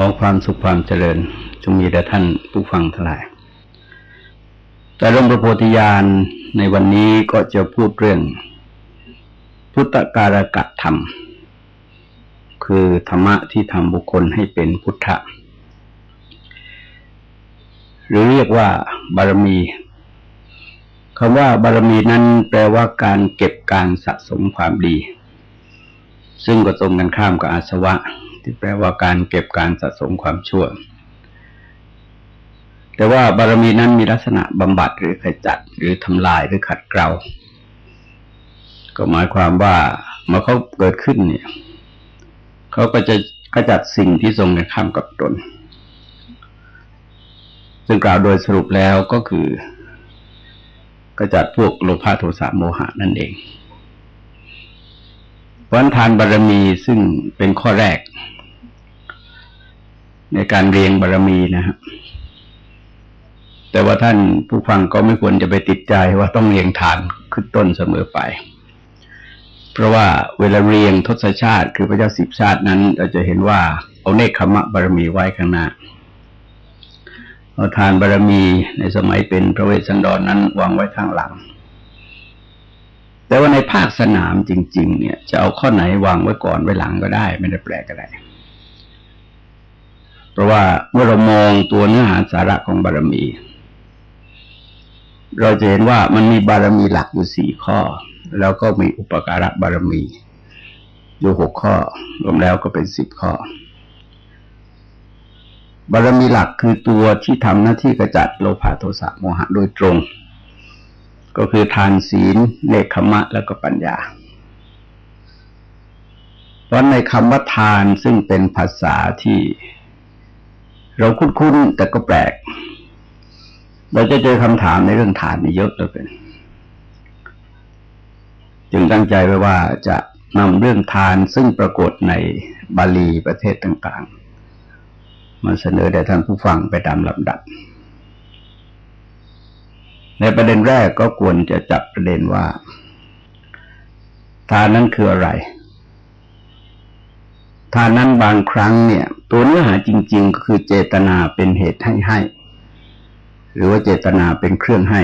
อความสุขความเจริญ จงมีแด่ท่านผู้ฟังทั้งหลาย แต่เรื่องพระโพธิญาณในวันนี้ก็จะพูดเรื่อง พุทธการกะธรรม คือธรรมะที่ทำบุคคลให้เป็นพุทธะ หรือเรียกว่าบารมีคำว่าบารมีนั้นแปลว่าการเก็บการสะสมความดี ซึ่งก็ตรงกันข้ามกับอาสวะ ที่แปลว่าการเก็บการสะสมความชั่ว แต่ว่าบารมีนั้นมีลักษณะบำบัดหรือขจัดหรือทำลายหรือขัดเกลาก็หมายความว่าเมื่อเขาเกิดขึ้นเนี่ยเขาก็จะขจัดสิ่งที่ทรงกันข้ามกับตน ซึ่งกล่าวโดยสรุปแล้วก็คือกระจัดพวกโลภะโทสะโมหะนั่นเองวันทานบารรมีซึ่งเป็นข้อแรก ในการเรียงบารรมีนะครับแต่ว่าท่านผู้ฟังก็ไม่ควรจะไปติดใจว่าต้องเรียงฐานขึ้นต้นเสมอไป เพราะว่าเวลาเรียงทศชาติ คือพระเจ้าสิบชาตินั้น เราจะเห็นว่าเอาเนคขมะบารมีไว้ข้างหน้าเอาทานบารมีในสมัยเป็นพระเวสสันดรนนั้นวางไว้ข้างหลัง แต่ว่าในภาคสนามจริง ๆ เนี่ย จะเอาข้อไหนวางไว้ก่อนไว้หลังก็ได้ ไม่ได้แปลกอะไร เพราะว่าเมื่อเรามองตัวเนื้อหาสาระของบารมี เราจะเห็นว่ามันมีบารมีหลักอยู่สี่ข้อ แล้วก็มีอุปการะบารมีอยู่หกข้อ รวมแล้วก็เป็นสิบข้อ บารมีหลักคือตัวที่ทำหน้าที่กระจัดโลภะโทสะโมหะโดยตรง ก็คือทานศีลเนคขมะแล้วก็ปัญญาเพราะในคำว่าทานซึ่งเป็นภาษาที่ เราคุ้นๆแต่ก็แปลก เราจะเจอคำถามในเรื่องทานนี่เยอะเลยเป็นจึงตั้งใจไว้ว่าจะนำเรื่องทานซึ่งปรากฏในบาลีประเทศต่างๆ มาเสนอแด่ท่านผู้ฟังไปตามลำดับ ในประเด็นแรกก็ควรจะจับประเด็นว่า ทานนั้นคืออะไร ทานนั้นบางครั้งเนี่ย ตัวเนื้อหาจริง ๆ ก็คือเจตนาเป็นเหตุให้ให้ หรือว่าเจตนาเป็นเครื่องให้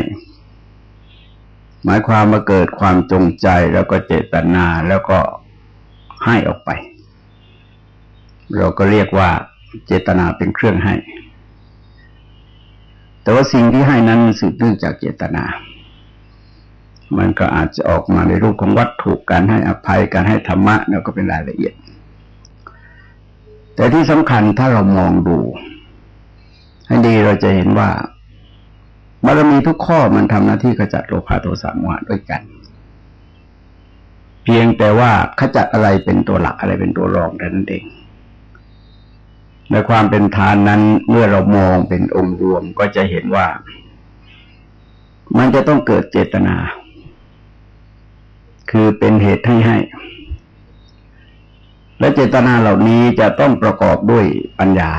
หมายความมาเกิดความจงใจแล้วก็เจตนาแล้วก็ให้ออกไป เราก็เรียกว่าเจตนาเป็นเครื่องให้ แต่ว่าสิ่งที่ให้นั้นสืบเนื่องจากเจตนา มันก็อาจจะออกมาในรูปของวัตถุการให้อภัยการให้ธรรมะแล้วก็เป็นรายละเอียด แต่ที่สำคัญถ้าเรามองดู ให้ดีเราจะเห็นว่าบารมีทุกข้อมันทำหน้าที่ขจัดโลภะโทสะโมหะด้วยกัน เพียงแต่ว่าขจัดอะไรเป็นตัวหลักอะไรเป็นตัวรองนั้นเองในความเป็นทานนั้นเมื่อเรามองเป็นองค์รวมก็จะเห็นว่า มันจะต้องเกิดเจตนา คือเป็นเหตุให้ให้ และเจตนาเหล่านี้จะต้องประกอบด้วยปัญญา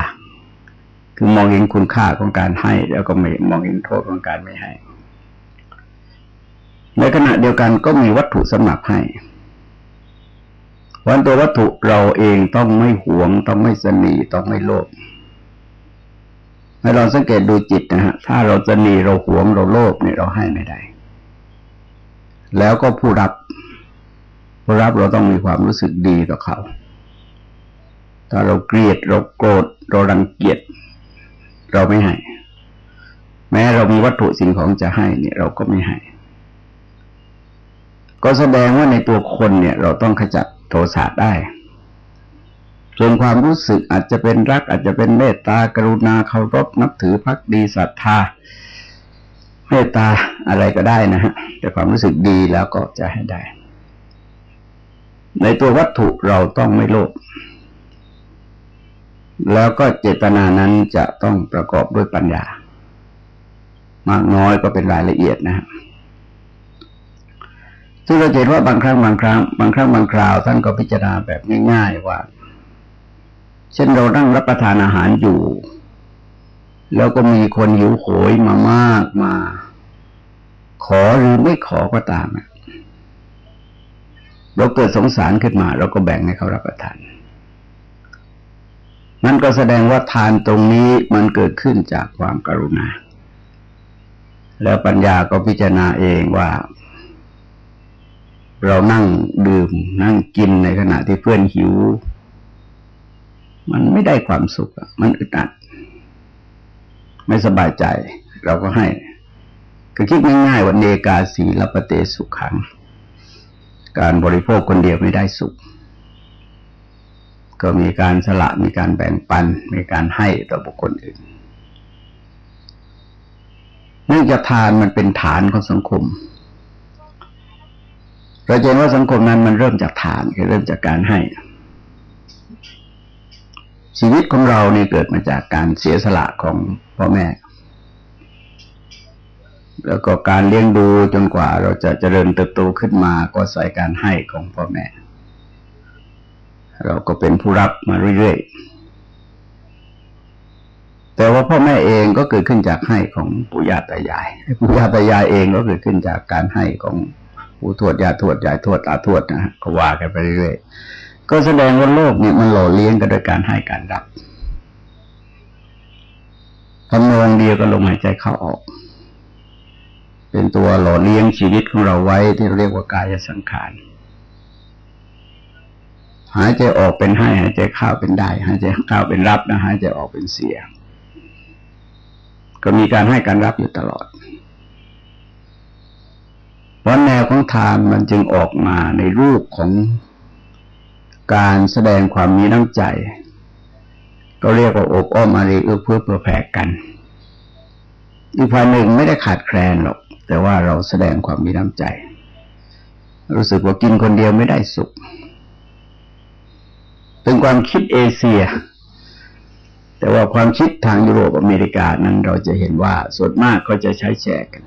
คือมองเห็นคุณค่าของการให้ แล้วก็ไม่มองเห็นโทษของการไม่ให้ ในขณะเดียวกันก็มีวัตถุสำหรับให้วันตัววัตถุเราเองต้องไม่หวง ต้องไม่สนีต้องไม่โลภให้เราสังเกตดูจิตนะฮะ ถ้าเราสนีเราหวงเราโลภเนี่ยเราให้ไม่ได้ แล้วก็ผู้รับผู้รับเราต้องมีความรู้สึกดีต่อเขา ถ้าเราเกลียดเราโกรธเรารังเกียจเราไม่ให้ แม้เรามีวัตถุสิ่งของจะให้เนี่ย เราก็ไม่ให้ ก็แสดงว่าในตัวคนเนี่ย เราต้องขจัดโทสะได้ ส่วนความรู้สึกอาจจะเป็นรัก อาจจะเป็นเมตตากรุณาเคารพนับถือพักดีศรัทธาเมตตาอะไรก็ได้นะฮะแต่ความรู้สึกดีแล้วก็จะให้ได้ ในตัววัตถุเราต้องไม่โลภ แล้วก็เจตนานั้นจะต้องประกอบด้วยปัญญา มากน้อยก็เป็นรายละเอียดนะซึ่งเราเห็นว่าบางครั้งบางครั้งบางครั้งบางคราวท่านก็พิจารณาแบบง่าย ๆ ว่า เช่นเรานั่งรับประทานอาหารอยู่ แล้วก็มีคนหิวโหยมามากมา ขอหรือไม่ขอก็ตามเราเกิดสงสารขึ้นมา เราก็แบ่งให้เขารับประทาน นั่นก็แสดงว่าทานตรงนี้มันเกิดขึ้นจากความกรุณา แล้วปัญญาก็พิจารณาเองว่า เรานั่งดื่ม นั่งกินในขณะที่เพื่อนหิว มันไม่ได้ความสุขมันอึดอัด ไม่สบายใจ เราก็ให้คือคิดง่ายๆว่าเนกาสีลปเตสุขขัง การบริโภคคนเดียวไม่ได้สุข ก็มีการสละมีการแบ่งปัน มีการให้ต่อบุคคลอื่น เนื่องจากทานมันเป็นฐานของสังคมเราเห็นว่าสังคมนั้นมันเริ่มจากฐานคือเริ่มจากการให้ ชีวิตของเราเนี่เกิดมาจากการเสียสละของพ่อแม่ แล้วก็การเลี้ยงดูจนกว่าเราจะเจริญเติบโตขึ้นมาก็ใส่การให้ของพ่อแม่ เราก็เป็นผู้รับมาเรื่อยๆ แต่ว่าพ่อแม่เองก็เกิดขึ้นจากให้ของปู่ย่าตายายปู่ย่าตายายเองก็เกิดขึ้นจากการให้ของปู่ทวดย่าทวดยายทวดตาทวดนะก็ว่ากันไปเรื่อยๆ ก็แสดงว่าโลกเนี่ยมันหล่อเลี้ยงกันโดยการให้การรับทำนองเดียวก็ลมหายใจเข้าออก เป็นตัวหล่อเลี้ยงชีวิตของเราไว้ที่เรียกว่ากายสังขาร หายใจออกเป็นให้ หายใจเข้าเป็นได้ หายใจเข้าเป็นรับนะหายใจออกเป็นเสีย ก็มีการให้การรับอยู่ตลอด เพราะแนวของทานมันจึงออกมาในรูปของการแสดงความมีน้ำใจ ก็เรียกว่าอบอ้อมอารีเอื้อเพื่อเพื่อแผ่กัน อีกฝ่ายหนึ่งไม่ได้ขาดแคลนหรอก แต่ว่าเราแสดงความมีน้ำใจ รู้สึกว่ากินคนเดียวไม่ได้สุข เป็นความคิดเอเชีย แต่ว่าความคิดทางยุโรปอเมริกานั้นเราจะเห็นว่าส่วนมากก็จะใช้แชร์กัน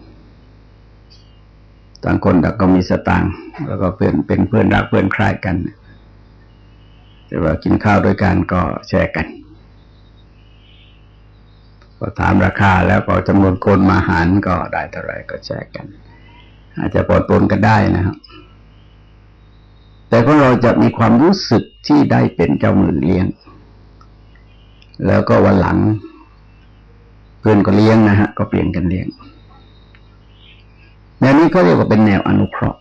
ต่างคนต่างก็มีสตางค์แล้วก็เพื่อนเป็นเพื่อนรักเพื่อนคลายกัน แต่ว่ากินข้าวด้วยกันก็แชร์กันก็ถามราคาแล้วก็จำนวนคนมาหารก็ได้เท่าไรก็แชร์กัน อาจจะปลดปนกันได้นะครับ แต่ของเราจะมีความรู้สึกที่ได้เป็นเจ้ามือเลี้ยง แล้วก็วันหลัง เพื่อนก็เลี้ยงนะฮะ ก็เปลี่ยนกันเลี้ยงแนวนี้ก็เรียกว่าเป็นแนวอนุเคราะห์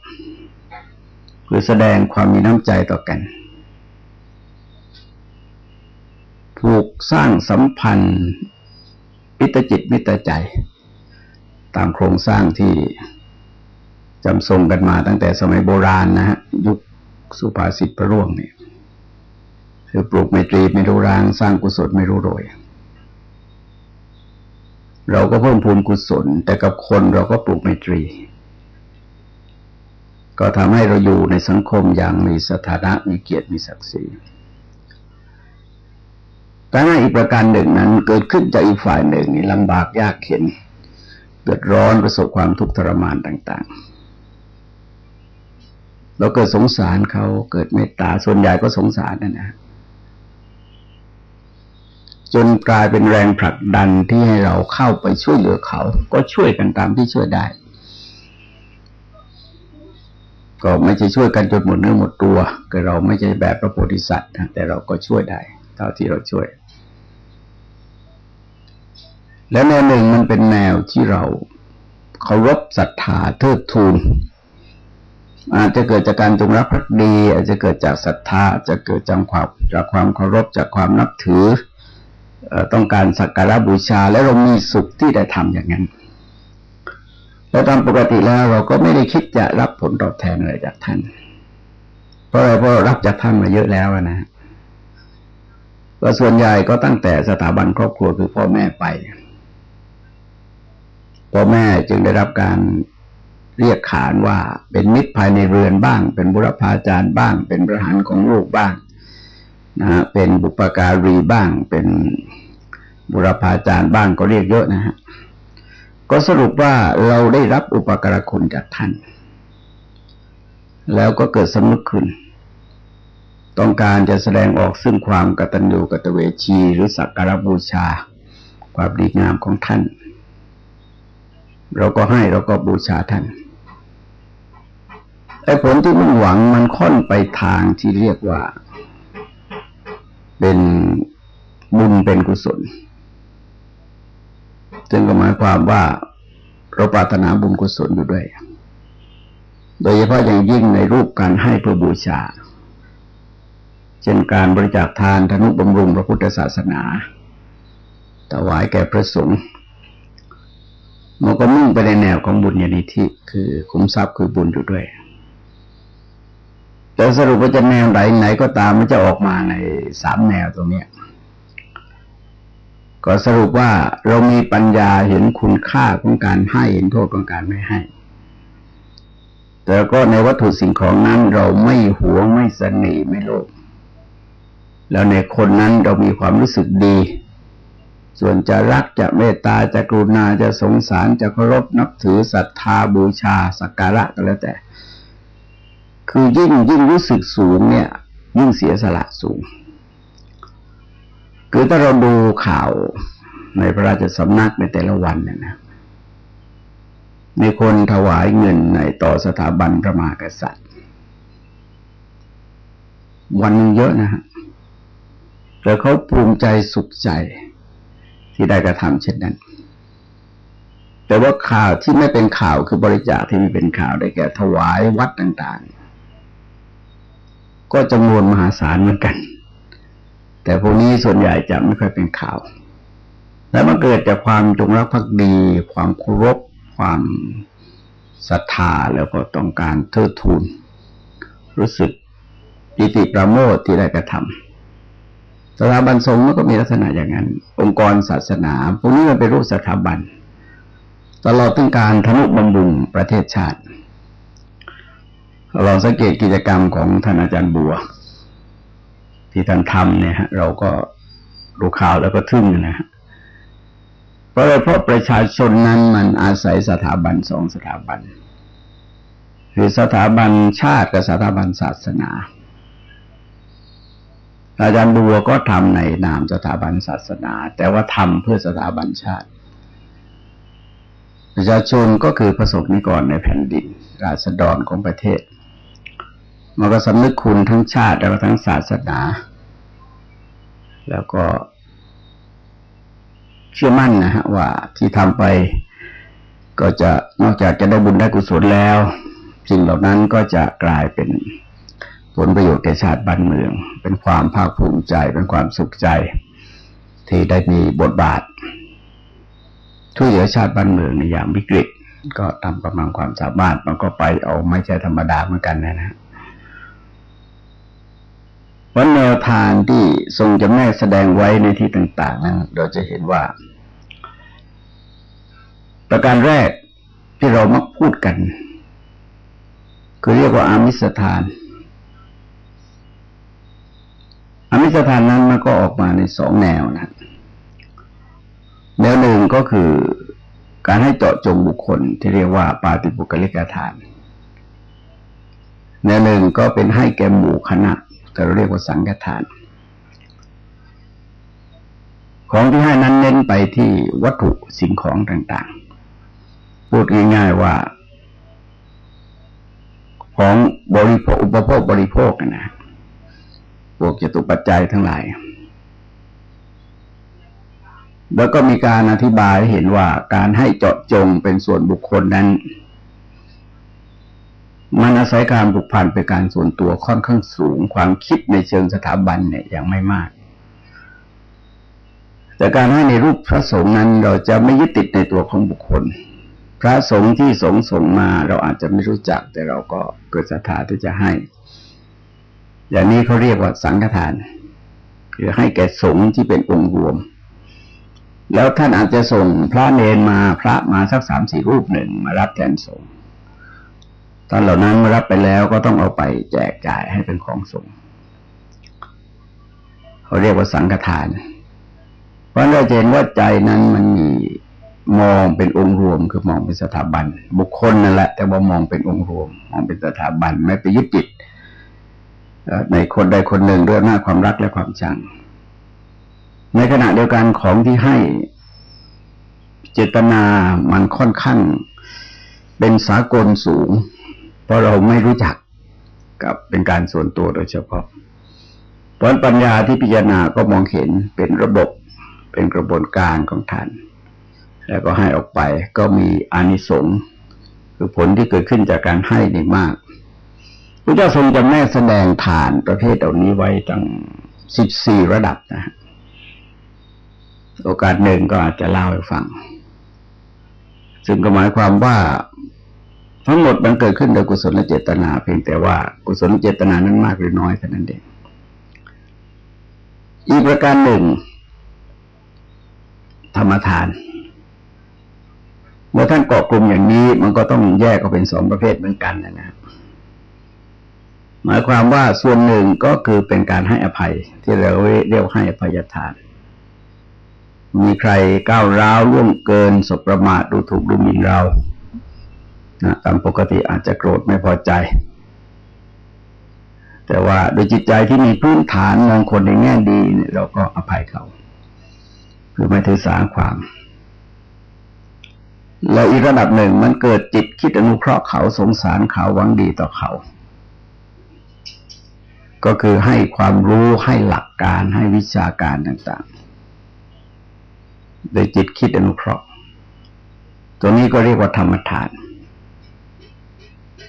คือแสดงความมีน้ำใจต่อกันผูกสร้างสัมพันธ์มิตรจิตมิตรใจ ตามโครงสร้างที่จำทรงกันมาตั้งแต่สมัยโบราณนะฮะยุค สุภาษิตพระร่วงเนี่ยคือปลูกไมตรีไม่รู้ราง สร้างกุศลไม่รู้โรย เราก็เพิ่มพูนกุศล แต่กับคนเราก็ปลูกไมตรี ก็ทำให้เราอยู่ในสังคมอย่างมีสถานะมีเกียรติมีศักดิ์ศรีแต่ในอีกประการหนึ่งนั้น เกิดขึ้นจากอีกฝ่ายหนึ่งนี่ลำบากยากเข็นเดือดร้อนประสบความทุกข์ทรมานต่าง ๆ เราเกิดสงสารเขาเกิดเมตตาส่วนใหญ่ก็สงสารนั่นนะจนกลายเป็นแรงผลักดันที่ให้เราเข้าไปช่วยเหลือเขา ก็ช่วยกันตามที่ช่วยได้ ก็ไม่ใช่ช่วยกันจนหมดเนื้อหมดตัวก็เราไม่ใช่แบบพระโพธิสัตว์นะแต่เราก็ช่วยได้เท่าที่เราช่วย และแนวหนึ่งมันเป็นแนวที่เราเคารพศรัทธาเทิดทูน อาจจะเกิดจากการจงรักภักดี อาจจะเกิดจากศรัทธาจะเกิดจากความจากความเคารพจากความนับถือต้องการสักการะบูชา และเรามีสุขที่ได้ทำอย่างนั้นแล้วตามปกติแล้วเราก็ไม่ได้คิดจะรับผลตอบแทนอะไรจากท่าน เพราะอะไรเพราะรับจากท่านมาเยอะแล้วนะก็ส่วนใหญ่ก็ตั้งแต่สถาบันครอบครัวคือพ่อแม่ไปพ่อแม่จึงได้รับการ เรียกขานว่าเป็นมิตรภายในเรือนบ้าง เป็นบุรพาจารย์บ้าง เป็นประหารของลูกบ้างนะฮะเป็นบุปการีบ้าง เป็นบุรพาจารย์บ้างก็เรียกเยอะนะฮะก็สรุปว่าเราได้รับอุปการคุณจากท่าน แล้วก็เกิดสำนึกขึ้น ต้องการจะแสดงออกซึ่งความกตัญญูกตเวชี หรือสักการบูชา ความดีงามของท่าน เราก็ให้เราก็บูชาท่าน ไอ้ผลที่มันหวังมันค่อนไปทางที่เรียกว่า เป็นบุญเป็นกุศลซึ่งก็หมายความว่าเราปรารถนาบุญกุศลอยู่ด้วย โดยเฉพาะอย่างยิ่งในรูปการให้เพื่อบูชา เช่นการบริจาคทานธนุบำรุงพระพุทธศาสนาถวายแก่พระสงฆ์มันก็มุ่งไปในแนวของบุญญาณิธิคือคุ้มทรัพย์คือบุญอยู่ด้วย แต่สรุปว่าจะแนวไหนไหนก็ตามมันจะออกมาในสามแนวตรงนี้ก็สรุปว่าเรามีปัญญาเห็นคุณค่าของการให้เห็นโทษของการไม่ให้ แต่ก็ในวัตถุสิ่งของนั้นเราไม่หวงไม่สนีไม่โลภแล้วในคนนั้นเรามีความรู้สึกดี ส่วนจะรักจะเมตตาจะกรุณาจะสงสารจะเคารพนับถือศรัทธาบูชาสักการะก็แล้วแต่ คือยิ่งยิ่งรู้สึกสูงเนี่ย ยิ่งเสียสละสูง คือถ้าเราดูข่าวในพระราชสำนักในแต่ละวันเนี่ยนะมีคนถวายเงินในต่อสถาบันพระมหากษัตริย์ วันนึงเยอะนะฮะแต่เขาภูมิใจสุขใจที่ได้กระทำเช่นนั้น แต่ว่าข่าวที่ไม่เป็นข่าวคือบริจาคที่ไม่เป็นข่าวได้แก่ถวายวัดต่าง ๆ ก็จำนวนมหาศาลเหมือนกัน แต่พวกนี้ส่วนใหญ่จะไม่ค่อยเป็นข่าว แล้วมันเกิดจากความจงรักภักดี ความเคารพความศรัทธาแล้วก็ต้องการเทิดทูน รู้สึกปิติประโมทที่ได้กระทำสถาบันทรงมันก็มีลักษณะอย่างนั้น องค์กรศาสนาพวกนี้มันเป็นรูปสถาบัน ตลอดถึงการทนุบำรุงประเทศชาติ ลองสังเกตกิจกรรมของท่านอาจารย์บัว ที่ท่านทำเนี่ยฮะ เราก็ดูข่าวแล้วก็ทึ่งนะฮะเพราะเพราะประชาชนนั้นมันอาศัยสถาบันสองสถาบัน คือสถาบันชาติกับสถาบันศาสนาอาจารย์บัวก็ทำในนามสถาบันศาสนา แต่ว่าทำเพื่อสถาบันชาติ ประชาชนก็คือประสบนิกรในแผ่นดิน ราษฎรของประเทศ มันก็สำนึกคุณทั้งชาติแล้วก็ทั้งศาสนา แล้วก็ เชื่อมั่นนะฮะว่าที่ทำไป ก็จะนอกจากจะได้บุญได้กุศลแล้วสิ่งเหล่านั้นก็จะกลายเป็นผลประโยชน์แก่ชาติบ้านเมือง เป็นความภาคภูมิใจ เป็นความสุขใจ ที่ได้มีบทบาทช่วยเหลือชาติบ้านเมืองในยามวิกฤต ก็ตามกำลังความสามารถมันก็ไปเอาไม่ใช่ธรรมดาเหมือนกันนะนะ วันแนวทางที่ทรงจำแนกแสดงไว้ในที่ต่าง ๆ นั้น เราจะเห็นว่า ประการแรกที่เรามักพูดกัน คือเรียกว่าอามิสทาน อามิสทานนั้นมันก็ออกมาในสองแนวนะแนวหนึ่งก็คือการให้เจาะจงบุคคลที่เรียกว่าปาติปุกลิกทาน แนวหนึ่งก็เป็นให้แก่หมู่คณะ แต่เราเรียกว่าสังฆทาน ของที่ให้นั้นเน้นไปที่วัตถุสิ่งของต่างๆ พูดง่ายๆว่า ของบริโภคอุปโภคบริโภคนะพวกจตุปัจจัยทั้งหลาย แล้วก็มีการอธิบายเห็นว่าการให้เจาะจงเป็นส่วนบุคคลนั้น มันอาศัยการผูกพันเป็นการส่วนตัวค่อนข้างสูง ความคิดในเชิงสถาบันเนี่ยยังไม่มาก แต่การให้ในรูปพระสงฆ์นั้นเราจะไม่ยึดติดในตัวของบุคคล พระสงฆ์ที่สงส่งมาเราอาจจะไม่รู้จัก แต่เราก็เกิดศรัทธาที่จะให้ อย่างนี้เขาเรียกว่าสังฆทานคือให้แก่สงฆ์ที่เป็นองค์รวม แล้วท่านอาจจะส่งพระเนนมาพระมาสักสามสี่รูปหนึ่งมารับแทนสงฆ์ ท่านเหล่านั้นเมื่อรับไปแล้วก็ต้องเอาไปแจกจ่ายให้เป็นของสงฆ์เขาเรียกว่าสังฆทาน เพราะเราเห็นว่าใจนั้นมันมีมองเป็นองค์รวมคือมองเป็นสถาบัน บุคคลนั่นแหละ แต่ว่ามองเป็นองค์รวม มองเป็นสถาบันไม่ไปยึดติดในคนใดคนหนึ่งด้วยหน้าความรักและความชัง ในขณะเดียวกันของที่ให้เจตนามันค่อนข้างเป็นสากลสูง เพราะเราไม่รู้จักกับเป็นการส่วนตัวโดยเฉพาะพราะปัญญาที่พิจารณาก็มองเห็นเป็นระบบเป็นกระบวนการของท่านแล้วก็ให้ออกไปก็มีอานิสงส์คือผลที่เกิดขึ้นจากการให้นี่มากพระเจ้าทรงจำแนกแสดงฐานประเภทเหล่านี้ไว้ตั้งสิบสี่ระดับนะ โอกาสหนึ่งก็อาจจะเล่าให้ฟัง ซึ่งก็หมายความว่า ทั้งหมดมันเกิดขึ้นโดยกุศลเจตนา เพียงแต่ว่ากุศลเจตนานั้นมากหรือน้อยเท่านั้นเองอีกประการหนึ่ง ธรรมทาน เมื่อท่านเกาะกลุ่มอย่างนี้มันก็ต้องแยกออกเป็นสองประเภทเหมือนกันนะครับหมายความว่าส่วนหนึ่งก็คือเป็นการให้อภัย ที่เราเรียกให้อภัยทาน มีใครก้าวร้าวล่วงเกินสบประมาทดูถูกดูหมิ่นเรา นะตามปกติอาจจะโกรธไม่พอใจ แต่ว่าโดยจิตใจที่มีพื้นฐานมองคนในแง่ดีเนี่ยเราก็อภัยเขา คือไม่ถือสาความ แล้วอีกระดับหนึ่งมันเกิดจิตคิดอนุเคราะห์เขาสงสารเขาหวังดีต่อเขา ก็คือให้ความรู้ให้หลักการให้วิชาการต่างๆ โดยจิตคิดอนุเคราะห์ ตัวนี้ก็เรียกว่าธรรมทาน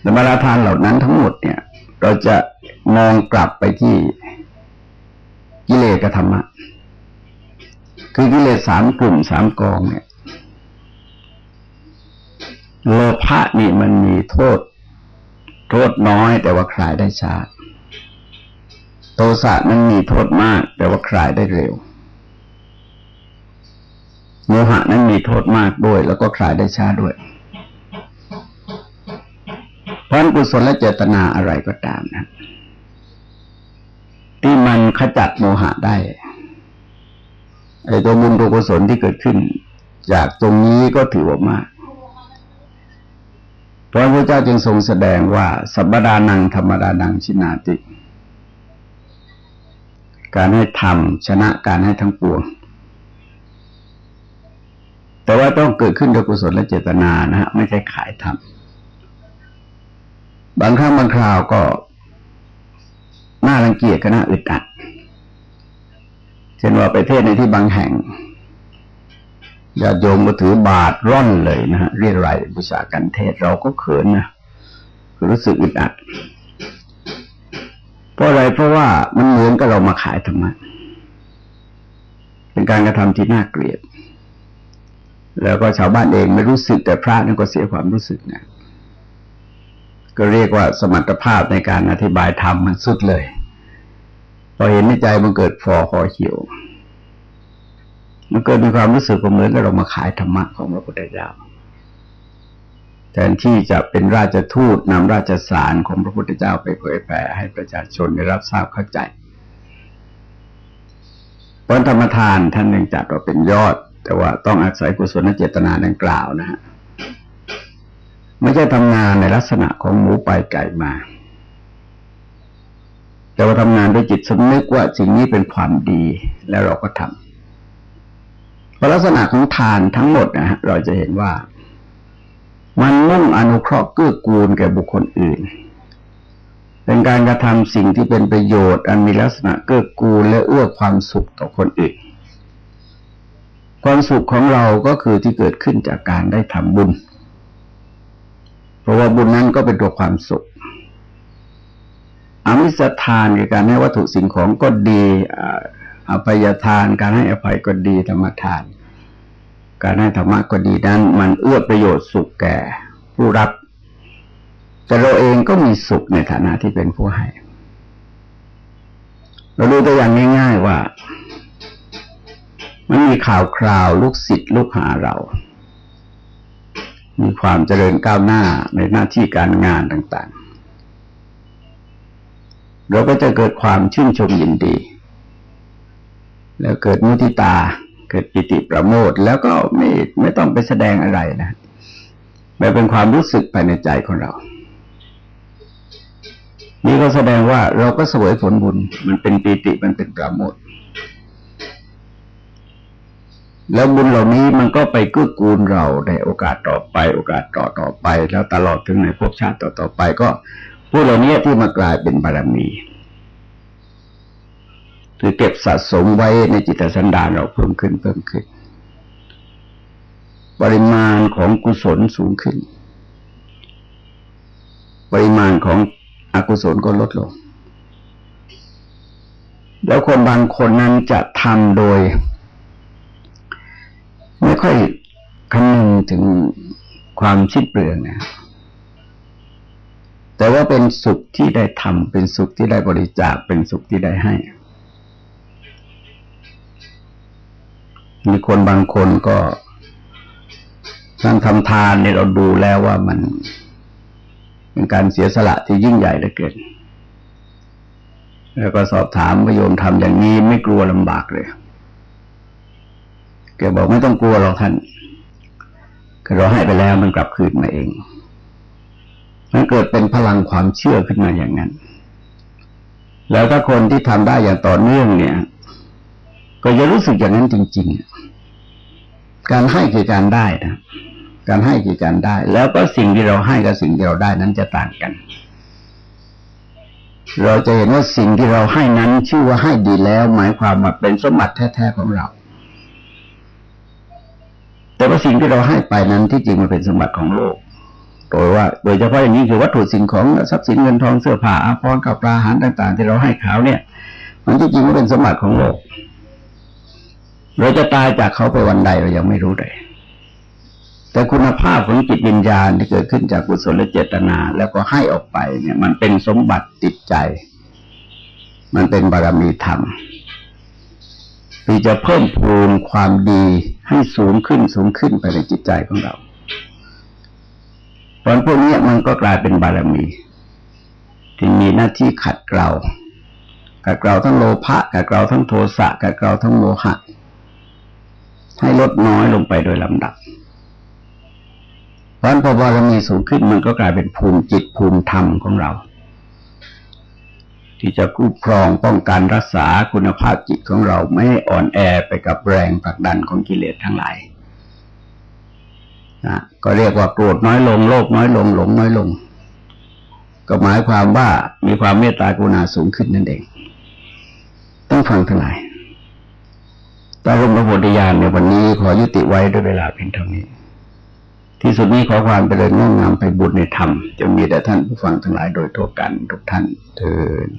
ธรรมทานเหล่านั้นทั้งหมดเนี่ย เราจะมองกลับไปที่กิเลสกับธรรมะ คือกิเลสสามกลุ่มสามกองเนี่ย โลภะนี่มันมีโทษ โทษน้อยแต่ว่าคลายได้ช้าโทสะนั้นมีโทษมาก แต่ว่าคลายได้เร็วโมหะนั้นมีโทษมากด้วย แล้วก็คลายได้ช้าด้วย ราะกุศลและเจตนาอะไรก็ตามนะที่มันขจัดโมหะได้ไอ้ตัวบุญตัวกุศลที่เกิดขึ้น จากตรงนี้ก็ถือว่ามากเพราะพระเจ้าจึงทรงแสดงว่าสัมปดานังธรรมดานังชินาติ การให้ทำชนะการให้ทั้งปวง แต่ว่าต้องเกิดขึ้นโดยกุศลและเจตนานะฮะไม่ใช่ขายทำ บางครั้งบางคราวก็น่ารังเกียจก็น่าอึดอัด เช่นว่าไปเทศในที่บางแห่งญาติโยมก็ถือบาทร่อนเลยนะฮะเรียกไรบูชากันเทศเราก็เขินนะรู้สึกอึดอัด เพราะอะไรเพราะว่ามันเหมือนกับเรามาขายธรรมะเป็นการกระทำที่น่าเกลียด แล้วก็ชาวบ้านเองไม่รู้สึกแต่พระนั่นก็เสียความรู้สึกนะ ก็เรียกว่าสมรรถภาพในการอธิบายธรรมมันสุดเลย พอเห็นในใจมันเกิดฟอคอเขียว มันเกิดมีความรู้สึกเหมือนกับเรามาขายธรรมะของพระพุทธเจ้าแทนที่จะเป็นราชทูตนำราชสารของพระพุทธเจ้าไปเผยแผ่ให้ประชาชนได้รับทราบเข้าใจผลธรรมทานท่านยังจัดว่าเป็นยอด แต่ว่าต้องอาศัยกุศลเจตนาดังกล่าวนะฮะ ไม่ใช่ทำงานในลักษณะของหมูไปไก่มา แต่ว่าทำงานด้วยจิตสำนึกว่าสิ่งนี้เป็นความดีแล้วเราก็ทำเพราะลักษณะของทานทั้งหมดนะฮะเราจะเห็นว่า มันมุ่งอนุเคราะห์เกื้อกูลแก่บุคคลอื่น เป็นการกระทำสิ่งที่เป็นประโยชน์ อันมีลักษณะเกื้อกูลและเอื้อความสุขต่อคนอื่นความสุขของเราก็คือที่เกิดขึ้นจากการได้ทำบุญ เพราะว่าบุญนั้นก็เป็นตัวความสุขอามิสทานในการให้วัตถุสิ่งของก็ดีอภัยทาน การให้อภัยก็ดีธรรมทาน การให้ธรรมะก็ดีนั้น มันเอื้อประโยชน์สุขแก่ ผู้รับ แต่เราเองก็มีสุขในฐานะที่เป็นผู้ให้ เราดูตัวอย่างง่าย ๆว่า มันมีข่าวคราวลูกศิษย์ลูกหาเรา มีความเจริญก้าวหน้าในหน้าที่การงานต่างๆ เราก็จะเกิดความชื่นชมยินดี แล้วเกิดมุติตา เกิดปิติประโมทแล้วก็ไม่ไม่ต้องไปแสดงอะไรนะแบบเป็นความรู้สึกภายในใจของเรา นี่ก็แสดงว่าเราก็สวยผลบุญ มันเป็นปิติมันเป็นประโมท แล้วบุญเหล่านี้มันก็ไปกื้อกูลเราในโอกาสต่อไป โอกาสต่อต่อไป แล้วตลอดถึงในภพชาติต่อต่อไป ก็พวกเหล่านี้ที่มากลายเป็นบารมีคือเก็บสะสมไว้ในจิตสันดานเราเพิ่มขึ้นเพิ่มขึ้น ปริมาณของกุศลสูงขึ้น ปริมาณของอกุศลก็ลดลง แล้วคนบางคนนั้นจะทำโดย ไม่ค่อยคำนึงถึงความชิดเปลืองนะแต่ว่าเป็นสุขที่ได้ทำเป็นสุขที่ได้บริจาคเป็นสุขที่ได้ให้ มีคนบางคนก็การทำทานเนี่ยเราดูแล้วว่ามันเป็นการเสียสละที่ยิ่งใหญ่เหลือเกิน แล้วก็สอบถามพระโยมทำอย่างนี้ไม่กลัวลำบากเลย แกบอกไม่ต้องกลัวหรอกท่านคือเราให้ไปแล้วมันกลับคืนมาเอง มันเกิดเป็นพลังความเชื่อขึ้นมาอย่างนั้น แล้วถ้าคนที่ทำได้อย่างต่อเนื่องเนี่ย ก็จะรู้สึกอย่างนั้นจริง ๆ การให้คือการได้นะการให้คือการได้ แล้วก็สิ่งที่เราให้กับสิ่งที่เราได้นั้นจะต่างกัน เราจะเห็นว่าสิ่งที่เราให้นั้น ชื่อว่าให้ดีแล้ว หมายความว่าเป็นสมบัติแท้ๆของเรา แต่ว่าสิ่งที่เราให้ไปนั้นที่จริงมันเป็นสมบัติของโลก โดยว่า โดยเฉพาะอย่างนี้คือวัตถุสิ่งของทรัพย์สินเงินทองเสื้อผ้าอาภรณ์กับปลาอาหารต่าง ๆ ที่เราให้เขาเนี่ย มันที่จริงมันเป็นสมบัติของโลก เราจะตายจากเขาไปวันใดเรายังไม่รู้เลยแต่คุณภาพของจิตวิญญาณที่เกิดขึ้นจากกุศลและเจตนา แล้วก็ให้ออกไปเนี่ย มันเป็นสมบัติติดใจ มันเป็นบารมีธรรมที่จะเพิ่มพูนความดี ให้สูงขึ้นสูงขึ้นไปในจิตใจของเราตอนพวกนี้มันก็กลายเป็นบารมี ที่มีหน้าที่ขัดเกลาขัดเกลาทั้งโลภะขัดเกลาทั้งโทสะขัดเกลาทั้งโมหะให้ลดน้อยลงไปโดยลำดับเพราะพอบารมีสูงขึ้นมันก็กลายเป็นภูมิจิตภูมิธรรมของเรา ที่จะกู้ครองป้องกันรักษาคุณภาพจิตของเราไม่ให้อ่อนแอไปกับแรงผลักดันของกิเลสทั้งหลายนะก็เรียกว่าโกรธน้อยลงโลภน้อยลงหลงน้อยลง ก็หมายความว่ามีความเมตตากรุณาสูงขึ้นนั่นเอง ต้องฟังทั้งหลายตารมพระโพธิญาณในวันนี้ขอยุติไว้ด้วยเวลาเพียงเท่านี้ ที่สุดนี้ขอความเจริญงอกงามไปบุญในธรรม จะมีแต่ท่านผู้ฟังทั้งหลายโดยทั่วกันทุกท่านเถิด